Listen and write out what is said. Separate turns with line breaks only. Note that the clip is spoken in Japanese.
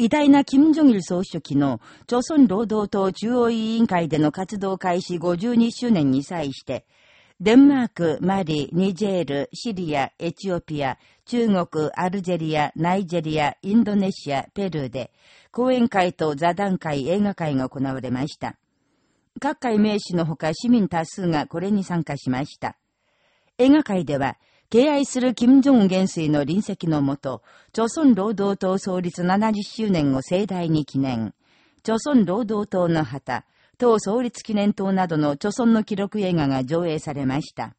偉大な金正日総書記の、朝鮮労働党中央委員会での活動開始52周年に際して、デンマーク、マリ、ニジェール、シリア、エチオピア、中国、アルジェリア、ナイジェリア、インドネシア、ペルーで、講演会と座談会、映画会が行われました。各界名士のほか市民多数がこれに参加しました。映画会では、敬愛する金正恩元帥の臨席のもと、朝鮮労働党創立70周年を盛大に記念、朝鮮労働党の旗、党創立記念党などの著村の記録映画が上映されました。